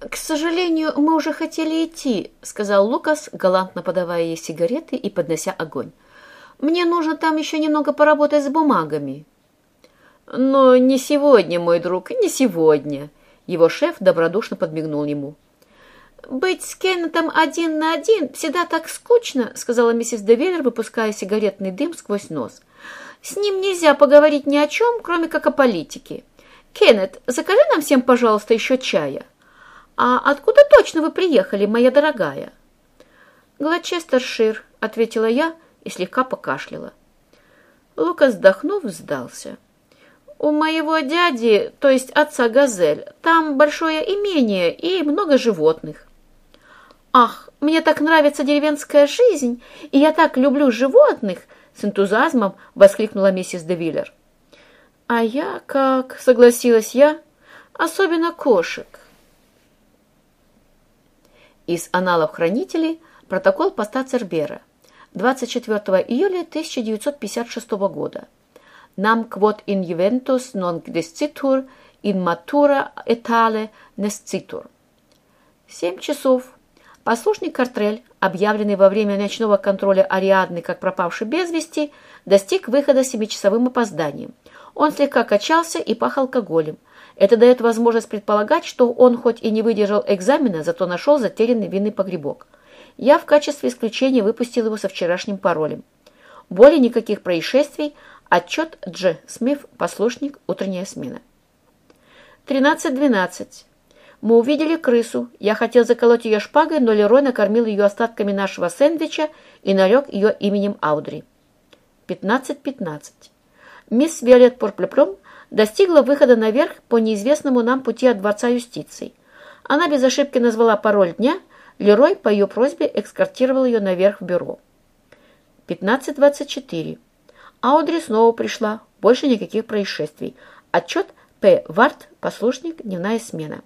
«К сожалению, мы уже хотели идти», — сказал Лукас, галантно подавая ей сигареты и поднося огонь. «Мне нужно там еще немного поработать с бумагами». «Но не сегодня, мой друг, не сегодня», — его шеф добродушно подмигнул ему. «Быть с Кеннетом один на один всегда так скучно», — сказала миссис Девиллер, выпуская сигаретный дым сквозь нос. «С ним нельзя поговорить ни о чем, кроме как о политике. Кеннет, закажи нам всем, пожалуйста, еще чая». «А откуда точно вы приехали, моя дорогая?» «Гладчестершир», — ответила я и слегка покашляла. Лукас, вздохнув, сдался. «У моего дяди, то есть отца Газель, там большое имение и много животных». «Ах, мне так нравится деревенская жизнь, и я так люблю животных!» С энтузиазмом воскликнула миссис Девиллер. «А я как?» — согласилась я. «Особенно кошек». Из аналов хранителей протокол поста Цербера 24 июля 1956 года. Нам quod in juventus non descitur in matura etale nescitur. Семь часов. Послушник Картрель, объявленный во время ночного контроля Ариадны как пропавший без вести, достиг выхода семичасовым опозданием. Он слегка качался и пах алкоголем. Это дает возможность предполагать, что он хоть и не выдержал экзамена, зато нашел затерянный винный погребок. Я в качестве исключения выпустил его со вчерашним паролем. Более никаких происшествий. Отчет Дж. Смиф, послушник, утренняя смена. 13.12. Мы увидели крысу. Я хотел заколоть ее шпагой, но Лерой накормил ее остатками нашего сэндвича и налег ее именем Аудри. 15.15. .15. Мисс Виолет Порплеплем достигла выхода наверх по неизвестному нам пути от Дворца юстиции. Она без ошибки назвала пароль дня, Лерой по ее просьбе экскортировал ее наверх в бюро. 15.24. Аудри снова пришла, больше никаких происшествий. Отчет П. Варт, послушник, дневная смена.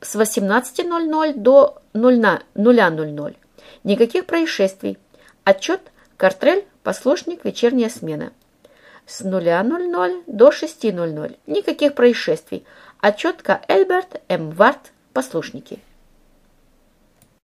С 18.00 до 00.00. Никаких происшествий. Отчет Картрель, послушник, вечерняя смена с 0.00 до 6.00. Никаких происшествий. Отчетка Эльберт М. Варт. Послушники.